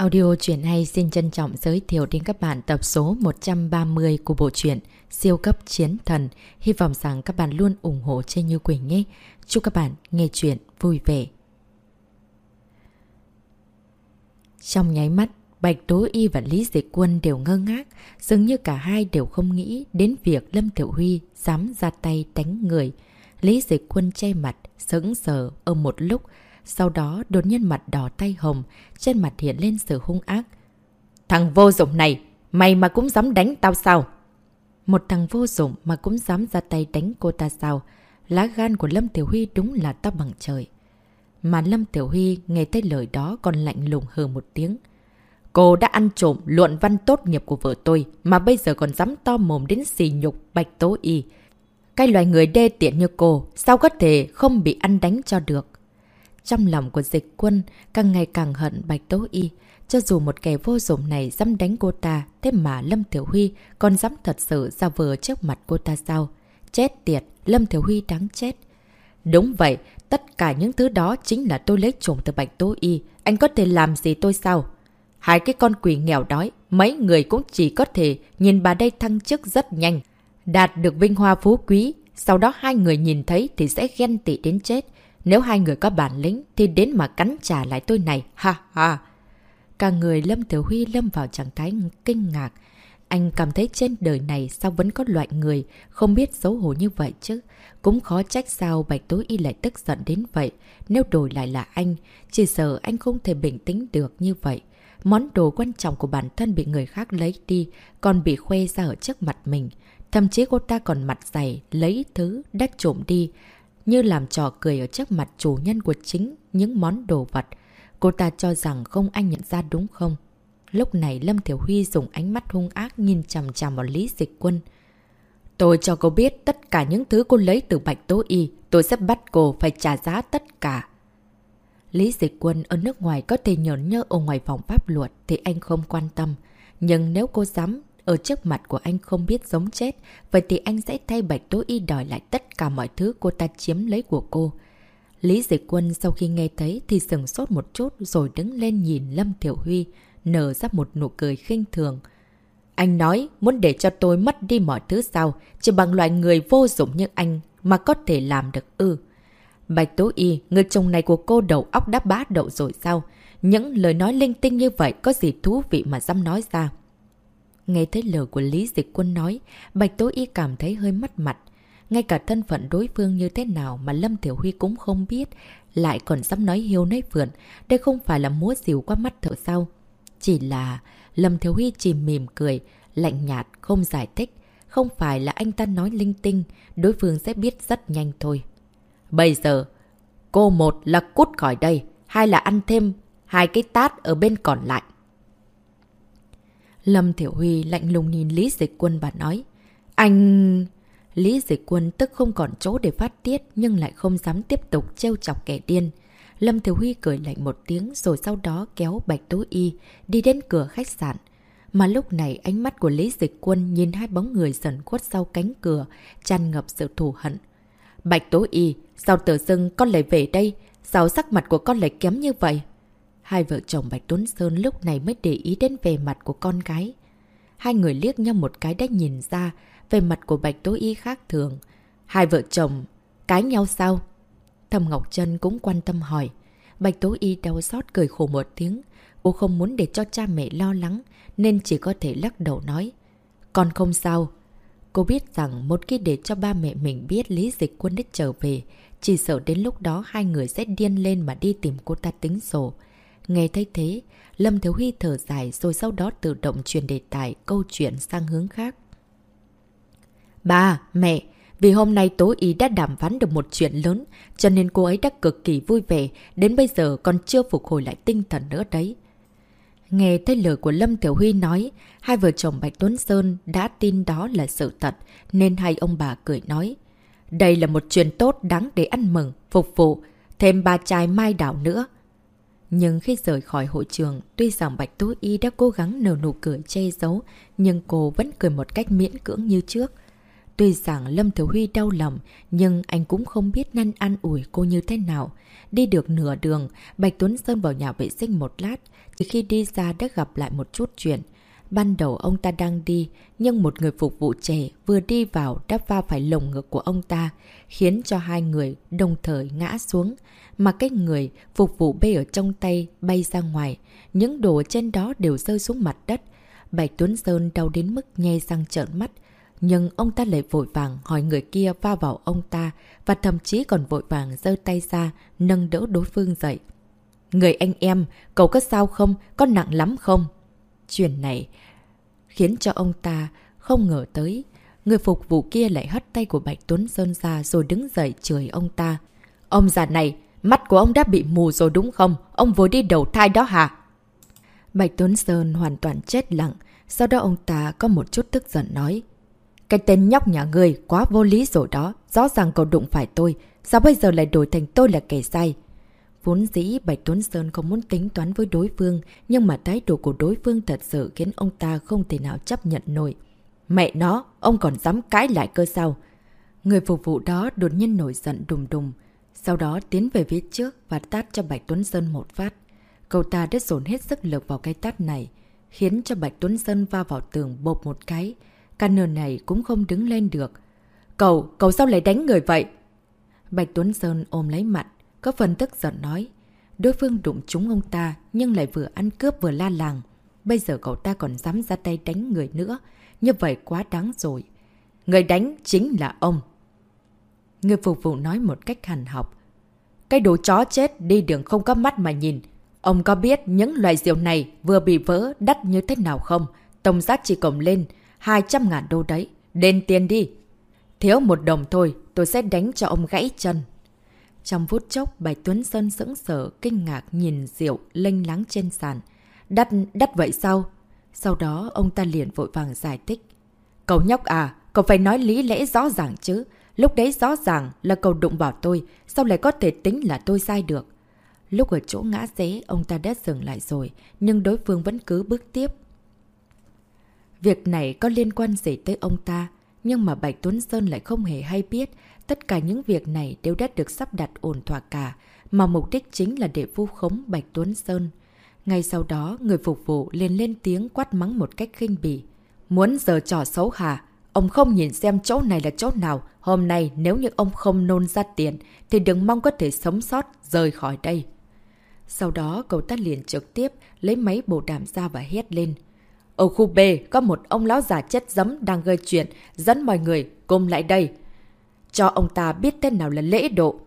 Audio truyện hay xin trân trọng giới thiệu đến các bạn tập số 130 của bộ truyện Siêu cấp chiến thần. Hy vọng rằng các bạn luôn ủng hộ trên Như Quỳnh nhé. Chúc các bạn nghe chuyện vui vẻ. Trong nháy mắt, Bạch Tố Y và Lý Dịch Quân đều ngơ ngác, dường như cả hai đều không nghĩ đến việc Lâm Tiểu Huy dám ra tay đánh người. Lý Dịch Quân che mặt, sững sờ ở một lúc, sau đó đột nhiên mặt đỏ tay hồng, trên mặt hiện lên sự hung ác. Thằng vô dụng này, mày mà cũng dám đánh tao sao? Một thằng vô dụng mà cũng dám ra tay đánh cô ta sao? Lá gan của Lâm Tiểu Huy đúng là to bằng trời. Mà Lâm Tiểu Huy nghe thấy lời đó còn lạnh lùng hờ một tiếng. Cô đã ăn trộm luận văn tốt nghiệp của vợ tôi mà bây giờ còn dám to mồm đến xì nhục bạch tố y. Cái loài người đê tiện như cô sao có thể không bị ăn đánh cho được. Trong lòng của dịch quân càng ngày càng hận Bạch Tố Y. Cho dù một kẻ vô dụng này dám đánh cô ta, thế mà Lâm Thiểu Huy còn dám thật sự ra vờ trước mặt cô ta sao? Chết tiệt, Lâm Thiểu Huy đáng chết. Đúng vậy, tất cả những thứ đó chính là tôi lấy trộm từ Bạch Tố Y. Anh có thể làm gì tôi sao? Hai cái con quỷ nghèo đói, mấy người cũng chỉ có thể nhìn bà đây thăng chức rất nhanh. Đạt được vinh hoa phú quý, sau đó hai người nhìn thấy thì sẽ ghen tị đến chết. Nếu hai người có bản lĩnh thì đến mà cắn trả lại tôi này, ha ha. Cả người Lâm Tiểu Huy lâm vào trạng thái kinh ngạc. Anh cảm thấy trên đời này sao vẫn có loại người không biết xấu hổ như vậy chứ. Cũng khó trách sao Bạch Tối Y lại tức giận đến vậy. Nếu đổi lại là anh, chỉ sợ anh không thể bình tĩnh được như vậy. Món đồ quan trọng của bản thân bị người khác lấy đi, còn bị khoe ra ở trước mặt mình. Thậm chí cô ta còn mặt dày, lấy thứ, đắt trộm đi như làm trò cười ở trước mặt chủ nhân của chính những món đồ vật. Cô ta cho rằng không anh nhận ra đúng không? Lúc này Lâm Thiểu Huy dùng ánh mắt hung ác nhìn chằm chằm vào Lý Dịch Quân. Tôi cho cô biết tất cả những thứ cô lấy từ Bạch Tố Y, tôi sẽ bắt cô phải trả giá tất cả. Lý Dịch Quân ở nước ngoài có thể nhởn nhơ ở ngoài phòng pháp luật thì anh không quan tâm. Nhưng nếu cô dám ở trước mặt của anh không biết giống chết, vậy thì anh sẽ thay Bạch Tố Y đòi lại tất cả mọi thứ cô ta chiếm lấy của cô. Lý Dịch Quân sau khi nghe thấy thì sừng sốt một chút rồi đứng lên nhìn Lâm Thiểu Huy, nở ra một nụ cười khinh thường. Anh nói muốn để cho tôi mất đi mọi thứ sao, chỉ bằng loại người vô dụng như anh mà có thể làm được ư. Bạch Tố Y, người chồng này của cô đầu óc đã bá đậu rồi sao? Những lời nói linh tinh như vậy có gì thú vị mà dám nói ra? Nghe thấy lời của Lý Dịch Quân nói, Bạch Tố Y cảm thấy hơi mất mặt. Ngay cả thân phận đối phương như thế nào mà Lâm Tiểu Huy cũng không biết, lại còn dám nói hiếu nói vượn, đây không phải là múa dìu qua mắt thở sau. Chỉ là Lâm Tiểu Huy chỉ mỉm cười, lạnh nhạt, không giải thích. Không phải là anh ta nói linh tinh, đối phương sẽ biết rất nhanh thôi. Bây giờ, cô một là cút khỏi đây, hai là ăn thêm hai cái tát ở bên còn lại. Lâm Thiểu Huy lạnh lùng nhìn Lý Dịch Quân và nói. Anh... Lý Dịch Quân tức không còn chỗ để phát tiết nhưng lại không dám tiếp tục trêu chọc kẻ điên. Lâm Thiểu Huy cười lạnh một tiếng rồi sau đó kéo Bạch Tố Y đi đến cửa khách sạn. Mà lúc này ánh mắt của Lý Dịch Quân nhìn hai bóng người dần khuất sau cánh cửa, tràn ngập sự thù hận. Bạch Tố Y, sao tự dưng con lại về đây? Sao sắc mặt của con lại kém như vậy? Hai vợ chồng Bạch Tuấn Sơn lúc này mới để ý đến về mặt của con gái. Hai người liếc nhau một cái đã nhìn ra về mặt của Bạch Tố Y khác thường. Hai vợ chồng cái nhau sao? Thầm Ngọc Trân cũng quan tâm hỏi. Bạch Tố Y đau xót cười khổ một tiếng. Cô không muốn để cho cha mẹ lo lắng nên chỉ có thể lắc đầu nói. Con không sao. Cô biết rằng một khi để cho ba mẹ mình biết Lý Dịch Quân đã trở về, chỉ sợ đến lúc đó hai người sẽ điên lên mà đi tìm cô ta tính sổ. Nghe thấy thế, Lâm Thiếu Huy thở dài rồi sau đó tự động truyền đề tài câu chuyện sang hướng khác. Ba, mẹ, vì hôm nay Tố Ý đã đàm phán được một chuyện lớn, cho nên cô ấy đã cực kỳ vui vẻ, đến bây giờ còn chưa phục hồi lại tinh thần nữa đấy. Nghe thấy lời của Lâm Tiểu Huy nói, hai vợ chồng Bạch Tuấn Sơn đã tin đó là sự thật, nên hai ông bà cười nói. Đây là một chuyện tốt đáng để ăn mừng, phục vụ, thêm ba chai mai đảo nữa. Nhưng khi rời khỏi hội trường, tuy rằng Bạch Tố Y đã cố gắng nở nụ cười che giấu, nhưng cô vẫn cười một cách miễn cưỡng như trước. Tuy rằng Lâm Thiếu Huy đau lòng, nhưng anh cũng không biết nên an ủi cô như thế nào. Đi được nửa đường, Bạch Tuấn Sơn vào nhà vệ sinh một lát, chỉ khi đi ra đã gặp lại một chút chuyện. Ban đầu ông ta đang đi, nhưng một người phục vụ trẻ vừa đi vào đã va phải lồng ngực của ông ta, khiến cho hai người đồng thời ngã xuống. Mà cái người phục vụ bê ở trong tay bay ra ngoài, những đồ trên đó đều rơi xuống mặt đất. Bạch Tuấn Sơn đau đến mức nhe răng trợn mắt. Nhưng ông ta lại vội vàng hỏi người kia va vào ông ta và thậm chí còn vội vàng giơ tay ra nâng đỡ đối phương dậy. Người anh em, cậu có sao không? Có nặng lắm không? Chuyện này khiến cho ông ta không ngờ tới. Người phục vụ kia lại hất tay của Bạch Tuấn Sơn ra rồi đứng dậy chửi ông ta. Ông già này, mắt của ông đã bị mù rồi đúng không? Ông vừa đi đầu thai đó hả? Bạch Tuấn Sơn hoàn toàn chết lặng. Sau đó ông ta có một chút tức giận nói. Cái tên nhóc nhà người quá vô lý rồi đó. Rõ ràng cậu đụng phải tôi. Sao bây giờ lại đổi thành tôi là kẻ sai? Vốn dĩ Bạch Tuấn Sơn không muốn tính toán với đối phương, nhưng mà thái độ của đối phương thật sự khiến ông ta không thể nào chấp nhận nổi. Mẹ nó, ông còn dám cãi lại cơ sao? Người phục vụ đó đột nhiên nổi giận đùng đùng, sau đó tiến về phía trước và tát cho Bạch Tuấn Sơn một phát. Cậu ta đã dồn hết sức lực vào cái tát này, khiến cho Bạch Tuấn Sơn va vào tường bột một cái. Căn nờ này cũng không đứng lên được. Cậu, cậu sao lại đánh người vậy? Bạch Tuấn Sơn ôm lấy mặt, có phần tức giận nói. Đối phương đụng trúng ông ta nhưng lại vừa ăn cướp vừa la làng. Bây giờ cậu ta còn dám ra tay đánh người nữa. Như vậy quá đáng rồi. Người đánh chính là ông. Người phục vụ nói một cách hàn học. Cái đồ chó chết đi đường không có mắt mà nhìn. Ông có biết những loại rượu này vừa bị vỡ đắt như thế nào không? Tổng giá chỉ cổng lên 200 ngàn đô đấy. Đền tiền đi. Thiếu một đồng thôi, tôi sẽ đánh cho ông gãy chân. Trong phút chốc, Bạch Tuấn Sơn sững sở, kinh ngạc nhìn rượu lênh láng trên sàn. Đắt, đắt vậy sao? Sau đó, ông ta liền vội vàng giải thích. Cậu nhóc à, cậu phải nói lý lẽ rõ ràng chứ. Lúc đấy rõ ràng là cậu đụng vào tôi, sao lại có thể tính là tôi sai được? Lúc ở chỗ ngã dế ông ta đã dừng lại rồi, nhưng đối phương vẫn cứ bước tiếp. Việc này có liên quan gì tới ông ta, nhưng mà Bạch Tuấn Sơn lại không hề hay biết, Tất cả những việc này đều đã được sắp đặt ổn thỏa cả, mà mục đích chính là để vu khống Bạch Tuấn Sơn. Ngay sau đó, người phục vụ liền lên tiếng quát mắng một cách khinh bỉ. Muốn giờ trò xấu hả? Ông không nhìn xem chỗ này là chỗ nào. Hôm nay nếu như ông không nôn ra tiền, thì đừng mong có thể sống sót, rời khỏi đây. Sau đó, cậu ta liền trực tiếp lấy máy bổ đàm ra và hét lên. Ở khu B, có một ông lão già chết giấm đang gây chuyện, dẫn mọi người cùng lại đây. Cho ông ta biết tên nào là lễ độ.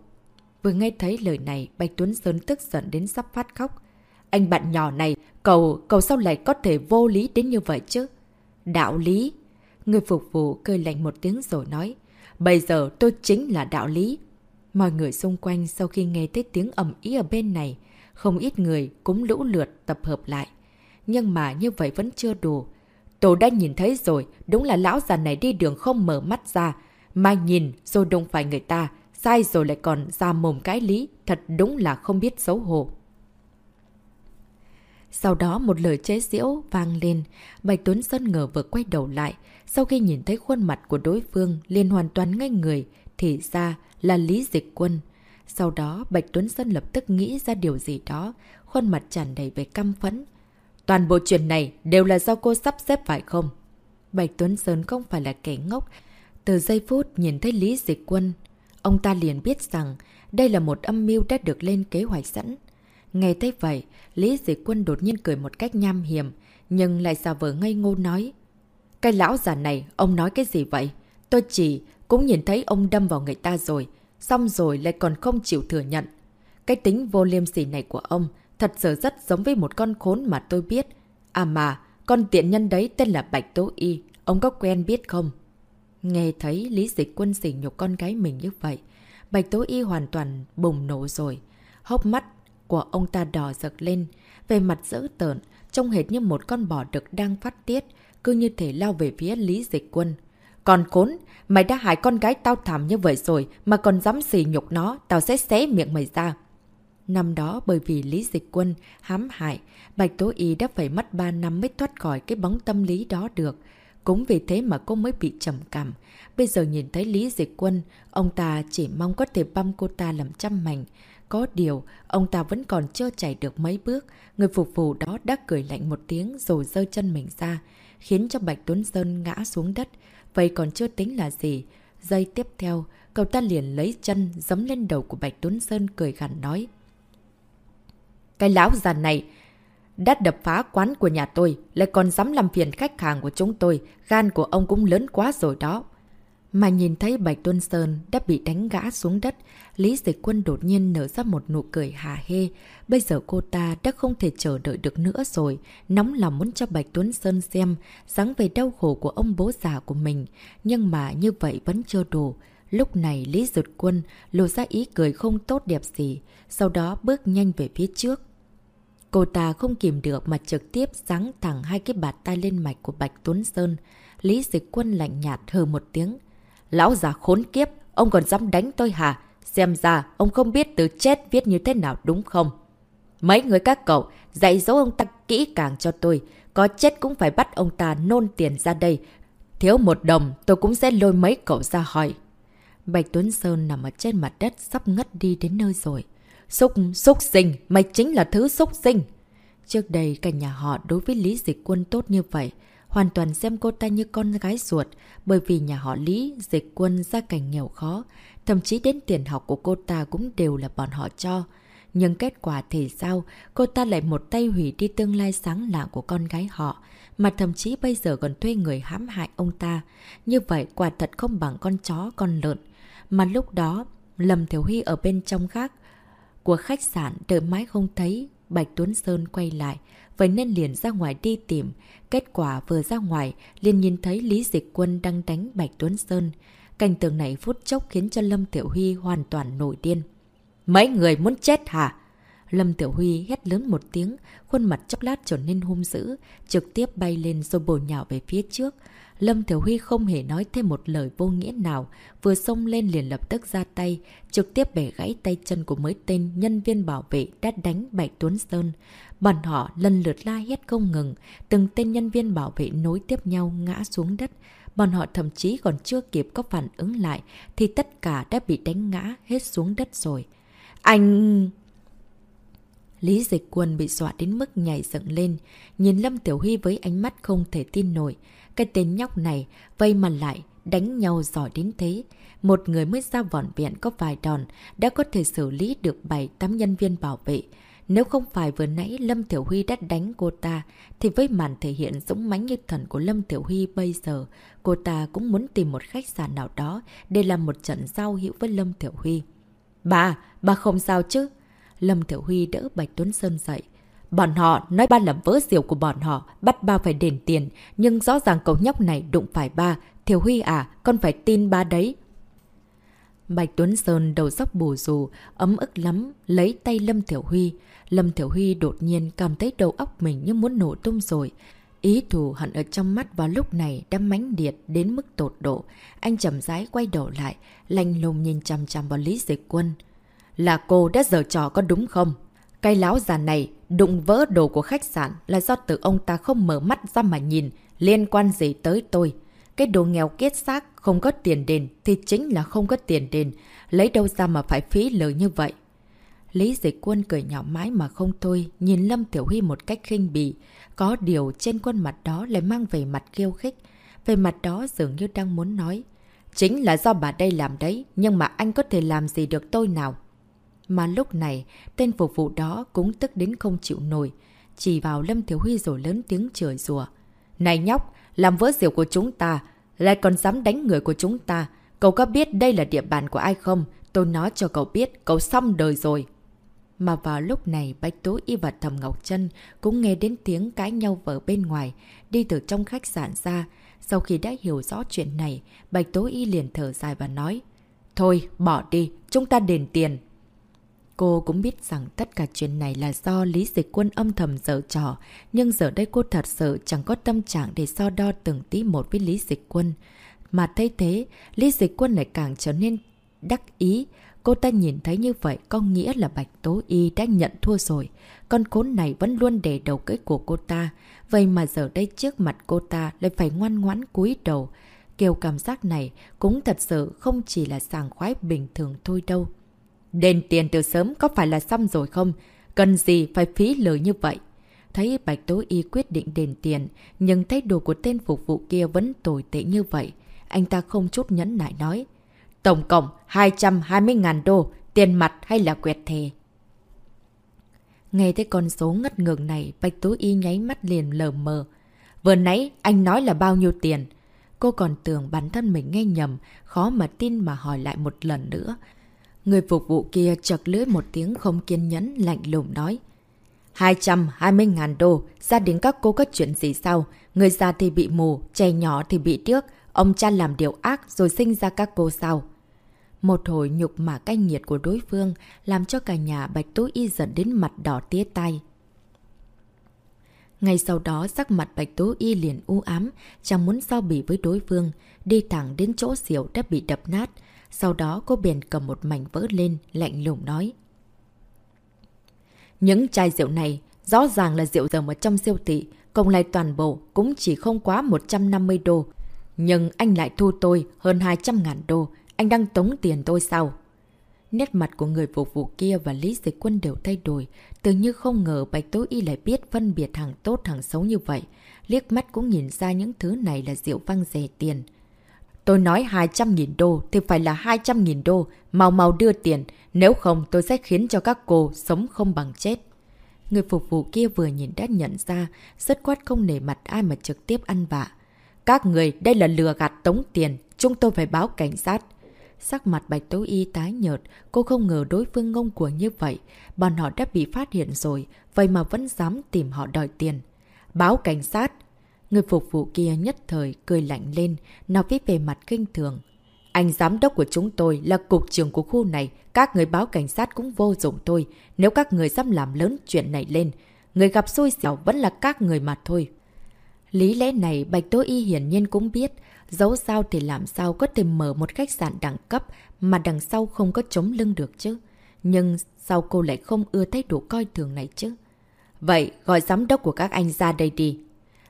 Vừa nghe thấy lời này, Bạch Tuấn Sơn tức giận đến sắp phát khóc. Anh bạn nhỏ này, cầu, cầu sao lại có thể vô lý đến như vậy chứ? Đạo lý. Người phục vụ cười lạnh một tiếng rồi nói. Bây giờ tôi chính là đạo lý. Mọi người xung quanh sau khi nghe thấy tiếng ầm ý ở bên này, không ít người cũng lũ lượt tập hợp lại. Nhưng mà như vậy vẫn chưa đủ. Tôi đã nhìn thấy rồi, đúng là lão già này đi đường không mở mắt ra, Mai nhìn rồi đụng phải người ta, sai rồi lại còn ra mồm cái lý, thật đúng là không biết xấu hổ. Sau đó một lời chế giễu vang lên, Bạch Tuấn Sơn ngờ vừa quay đầu lại, sau khi nhìn thấy khuôn mặt của đối phương liền hoàn toàn ngay người, thì ra là Lý Dịch Quân. Sau đó Bạch Tuấn Sơn lập tức nghĩ ra điều gì đó, khuôn mặt tràn đầy về căm phẫn. Toàn bộ chuyện này đều là do cô sắp xếp phải không? Bạch Tuấn Sơn không phải là kẻ ngốc, từ giây phút nhìn thấy Lý Dịch Quân, ông ta liền biết rằng đây là một âm mưu đã được lên kế hoạch sẵn. Nghe thấy vậy, Lý Dịch Quân đột nhiên cười một cách nham hiểm, nhưng lại giả vờ ngây ngô nói. Cái lão già này, ông nói cái gì vậy? Tôi chỉ cũng nhìn thấy ông đâm vào người ta rồi, xong rồi lại còn không chịu thừa nhận. Cái tính vô liêm sỉ này của ông thật sự rất giống với một con khốn mà tôi biết. À mà, con tiện nhân đấy tên là Bạch Tố Y, ông có quen biết không? Nghe thấy Lý Dịch Quân xỉ nhục con gái mình như vậy, Bạch Tố Y hoàn toàn bùng nổ rồi. Hốc mắt của ông ta đỏ rực lên, về mặt dữ tợn, trông hệt như một con bò đực đang phát tiết, cứ như thể lao về phía Lý Dịch Quân. Còn khốn, mày đã hại con gái tao thảm như vậy rồi mà còn dám xỉ nhục nó, tao sẽ xé miệng mày ra. Năm đó bởi vì Lý Dịch Quân hãm hại, Bạch Tố Y đã phải mất 3 năm mới thoát khỏi cái bóng tâm lý đó được. Cũng vì thế mà cô mới bị trầm cảm. Bây giờ nhìn thấy Lý Dịch Quân, ông ta chỉ mong có thể băm cô ta làm trăm mảnh. Có điều, ông ta vẫn còn chưa chạy được mấy bước. Người phục vụ đó đã cười lạnh một tiếng rồi rơi chân mình ra, khiến cho Bạch Tuấn Sơn ngã xuống đất. Vậy còn chưa tính là gì? Giây tiếp theo, cậu ta liền lấy chân giấm lên đầu của Bạch Tuấn Sơn cười gằn nói. Cái lão già này đã đập phá quán của nhà tôi, lại còn dám làm phiền khách hàng của chúng tôi, gan của ông cũng lớn quá rồi đó. Mà nhìn thấy Bạch Tuân Sơn đã bị đánh gã xuống đất, Lý Dịch Quân đột nhiên nở ra một nụ cười hà hê. Bây giờ cô ta đã không thể chờ đợi được nữa rồi, nóng lòng muốn cho Bạch Tuấn Sơn xem dáng về đau khổ của ông bố già của mình. Nhưng mà như vậy vẫn chưa đủ. Lúc này Lý Dịch Quân lộ ra ý cười không tốt đẹp gì, sau đó bước nhanh về phía trước. Cô ta không kìm được mà trực tiếp giáng thẳng hai cái bạt tay lên mạch của Bạch Tuấn Sơn. Lý Dịch Quân lạnh nhạt hờ một tiếng. Lão già khốn kiếp, ông còn dám đánh tôi hả? Xem ra, ông không biết từ chết viết như thế nào đúng không? Mấy người các cậu, dạy dỗ ông ta kỹ càng cho tôi. Có chết cũng phải bắt ông ta nôn tiền ra đây. Thiếu một đồng, tôi cũng sẽ lôi mấy cậu ra hỏi. Bạch Tuấn Sơn nằm ở trên mặt đất sắp ngất đi đến nơi rồi. Xúc, xúc sinh, mày chính là thứ xúc sinh. Trước đây cả nhà họ đối với Lý Dịch Quân tốt như vậy, hoàn toàn xem cô ta như con gái ruột, bởi vì nhà họ Lý, Dịch Quân gia cảnh nghèo khó, thậm chí đến tiền học của cô ta cũng đều là bọn họ cho. Nhưng kết quả thì sao, cô ta lại một tay hủy đi tương lai sáng lạng của con gái họ, mà thậm chí bây giờ còn thuê người hãm hại ông ta. Như vậy quả thật không bằng con chó, con lợn. Mà lúc đó, Lâm Thiếu Huy ở bên trong khác, của khách sạn đợi mãi không thấy, Bạch Tuấn Sơn quay lại, vậy nên liền ra ngoài đi tìm. Kết quả vừa ra ngoài, liền nhìn thấy Lý Dịch Quân đang đánh Bạch Tuấn Sơn. Cảnh tượng này phút chốc khiến cho Lâm Tiểu Huy hoàn toàn nổi điên. Mấy người muốn chết hả? Lâm Tiểu Huy hét lớn một tiếng, khuôn mặt chốc lát trở nên hung dữ, trực tiếp bay lên rồi bổ nhào về phía trước. Lâm Thiểu Huy không hề nói thêm một lời vô nghĩa nào, vừa xông lên liền lập tức ra tay, trực tiếp bẻ gãy tay chân của mấy tên nhân viên bảo vệ đã đánh Bạch Tuấn Sơn. Bọn họ lần lượt la hét không ngừng, từng tên nhân viên bảo vệ nối tiếp nhau ngã xuống đất. Bọn họ thậm chí còn chưa kịp có phản ứng lại, thì tất cả đã bị đánh ngã hết xuống đất rồi. Anh... Lý Dịch Quân bị dọa đến mức nhảy dựng lên, nhìn Lâm Tiểu Huy với ánh mắt không thể tin nổi. Cái tên nhóc này, vây mà lại, đánh nhau giỏi đến thế. Một người mới ra vỏn viện có vài đòn, đã có thể xử lý được 7-8 nhân viên bảo vệ. Nếu không phải vừa nãy Lâm Tiểu Huy đã đánh cô ta, thì với màn thể hiện dũng mãnh như thần của Lâm Tiểu Huy bây giờ, cô ta cũng muốn tìm một khách sạn nào đó để làm một trận giao hữu với Lâm Tiểu Huy. Bà, bà không sao chứ? Lâm Tiểu Huy đỡ Bạch Tuấn Sơn dậy. Bọn họ nói ba làm vỡ diều của bọn họ, bắt ba phải đền tiền, nhưng rõ ràng cậu nhóc này đụng phải ba. Thiểu Huy à, con phải tin ba đấy. Bạch Tuấn Sơn đầu sóc bù rù, ấm ức lắm, lấy tay Lâm Thiểu Huy. Lâm Thiểu Huy đột nhiên cảm thấy đầu óc mình như muốn nổ tung rồi. Ý thù hận ở trong mắt vào lúc này đã mãnh liệt đến mức tột độ. Anh chậm rãi quay đầu lại, lanh lùng nhìn chằm chằm vào Lý Dịch Quân. Là cô đã giở trò có đúng không? Cái láo già này đụng vỡ đồ của khách sạn là do từ ông ta không mở mắt ra mà nhìn, liên quan gì tới tôi. Cái đồ nghèo kiết xác không có tiền đền thì chính là không có tiền đền, lấy đâu ra mà phải phí lời như vậy. Lý dịch quân cười nhỏ mãi mà không thôi, nhìn Lâm Tiểu Huy một cách khinh bỉ. Có điều trên khuôn mặt đó lại mang về mặt khiêu khích. Về mặt đó dường như đang muốn nói. Chính là do bà đây làm đấy, nhưng mà anh có thể làm gì được tôi nào? Mà lúc này, tên phục vụ đó cũng tức đến không chịu nổi. Chỉ vào Lâm Thiếu Huy rồi lớn tiếng chửi rùa. Này nhóc, làm vỡ rượu của chúng ta, lại còn dám đánh người của chúng ta. Cậu có biết đây là địa bàn của ai không? Tôi nói cho cậu biết, cậu xong đời rồi. Mà vào lúc này, Bạch Tố Y và Thầm Ngọc Trân cũng nghe đến tiếng cãi nhau vợ bên ngoài, đi từ trong khách sạn ra. Sau khi đã hiểu rõ chuyện này, Bạch Tố Y liền thở dài và nói, Thôi, bỏ đi, chúng ta đền tiền. Cô cũng biết rằng tất cả chuyện này là do Lý Dịch Quân âm thầm dở trò, nhưng giờ đây cô thật sự chẳng có tâm trạng để so đo từng tí một với Lý Dịch Quân. Mà thấy thế, Lý Dịch Quân lại càng trở nên đắc ý. Cô ta nhìn thấy như vậy có nghĩa là Bạch Tố Y đã nhận thua rồi. Con khốn này vẫn luôn để đầu cưỡi của cô ta. Vậy mà giờ đây trước mặt cô ta lại phải ngoan ngoãn cúi đầu. Kiểu cảm giác này cũng thật sự không chỉ là sàng khoái bình thường thôi đâu. Đền tiền từ sớm có phải là xong rồi không? Cần gì phải phí lời như vậy? Thấy Bạch Tố Y quyết định đền tiền, nhưng thái độ của tên phục vụ kia vẫn tồi tệ như vậy. Anh ta không chút nhẫn nại nói. Tổng cộng 220.000 đô, tiền mặt hay là quẹt thề? Nghe thấy con số ngất ngường này, Bạch Tố Y nháy mắt liền lờ mờ. Vừa nãy anh nói là bao nhiêu tiền? Cô còn tưởng bản thân mình nghe nhầm, khó mà tin mà hỏi lại một lần nữa. Người phục vụ kia chật lưỡi một tiếng không kiên nhẫn, lạnh lùng nói. 220.000 đô, gia đình các cô có chuyện gì sao? Người già thì bị mù, trẻ nhỏ thì bị tiếc, ông cha làm điều ác rồi sinh ra các cô sao? Một hồi nhục mà cay nghiệt của đối phương làm cho cả nhà Bạch Tố Y dẫn đến mặt đỏ tía tay. Ngay sau đó sắc mặt Bạch Tố Y liền u ám, chẳng muốn so bì với đối phương, đi thẳng đến chỗ xỉu đã bị đập nát. Sau đó cô biển cầm một mảnh vỡ lên, lạnh lùng nói. Những chai rượu này rõ ràng là rượu dầm ở trong siêu thị, cộng lại toàn bộ cũng chỉ không quá 150 đô. Nhưng anh lại thu tôi hơn 200 ngàn đô, anh đang tống tiền tôi sao? Nét mặt của người phục vụ kia và Lý Dịch Quân đều thay đổi, tự như không ngờ Bạch Tố Y lại biết phân biệt hàng tốt hàng xấu như vậy. Liếc mắt cũng nhìn ra những thứ này là rượu văng rẻ tiền. Tôi nói 200.000 đô thì phải là 200.000 đô, mau mau đưa tiền, nếu không tôi sẽ khiến cho các cô sống không bằng chết. Người phục vụ kia vừa nhìn đã nhận ra, rất quát không nể mặt ai mà trực tiếp ăn vạ. Các người, đây là lừa gạt tống tiền, chúng tôi phải báo cảnh sát. Sắc mặt Bạch Tố Y tái nhợt, cô không ngờ đối phương ngông cuồng như vậy. Bọn họ đã bị phát hiện rồi, vậy mà vẫn dám tìm họ đòi tiền. Báo cảnh sát! Người phục vụ kia nhất thời cười lạnh lên, nói với về mặt kinh thường. Anh giám đốc của chúng tôi là cục trưởng của khu này, các người báo cảnh sát cũng vô dụng thôi. Nếu các người dám làm lớn chuyện này lên, người gặp xui xẻo vẫn là các người mà thôi. Lý lẽ này Bạch Tố Y hiển nhiên cũng biết, dẫu sao thì làm sao có thể mở một khách sạn đẳng cấp mà đằng sau không có chống lưng được chứ. Nhưng sao cô lại không ưa thái độ coi thường này chứ? Vậy gọi giám đốc của các anh ra đây đi.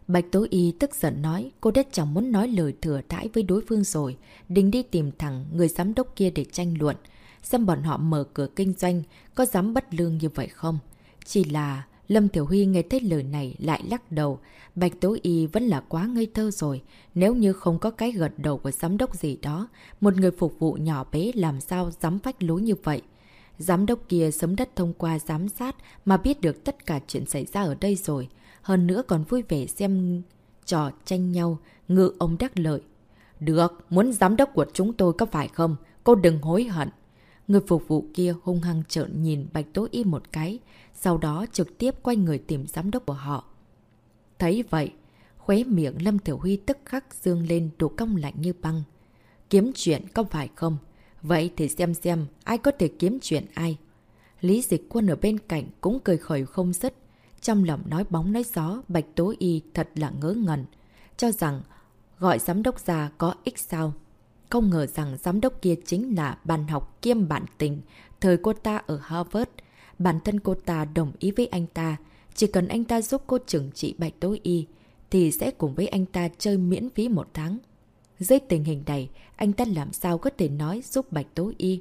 Bạch Tố Y tức giận nói, cô đã chẳng muốn nói lời thừa thãi với đối phương rồi, định đi tìm thẳng người giám đốc kia để tranh luận, xem bọn họ mở cửa kinh doanh, có dám bất lương như vậy không? Chỉ là Lâm Tiểu Huy nghe thấy lời này lại lắc đầu, Bạch Tố Y vẫn là quá ngây thơ rồi, nếu như không có cái gật đầu của giám đốc gì đó, một người phục vụ nhỏ bé làm sao dám phách lối như vậy. Giám đốc kia sớm đất thông qua giám sát mà biết được tất cả chuyện xảy ra ở đây rồi hơn nữa còn vui vẻ xem trò tranh nhau, ngự ông đắc lợi. Được, muốn giám đốc của chúng tôi có phải không? Cô đừng hối hận. Người phục vụ kia hung hăng trợn nhìn Bạch Tố Y một cái, sau đó trực tiếp quay người tìm giám đốc của họ. Thấy vậy, khóe miệng Lâm Thiểu Huy tức khắc dương lên đồ cong lạnh như băng. Kiếm chuyện có phải không? Vậy thì xem xem ai có thể kiếm chuyện ai. Lý dịch quân ở bên cạnh cũng cười khởi không dứt. Trong lòng nói bóng nói gió, Bạch Tố Y thật là ngớ ngẩn. Cho rằng gọi giám đốc ra có ích sao. Không ngờ rằng giám đốc kia chính là bàn học kiêm bạn tình, thời cô ta ở Harvard. Bản thân cô ta đồng ý với anh ta, chỉ cần anh ta giúp cô trưởng trị Bạch Tố Y, thì sẽ cùng với anh ta chơi miễn phí một tháng. Dưới tình hình này, anh ta làm sao có thể nói giúp Bạch Tố Y?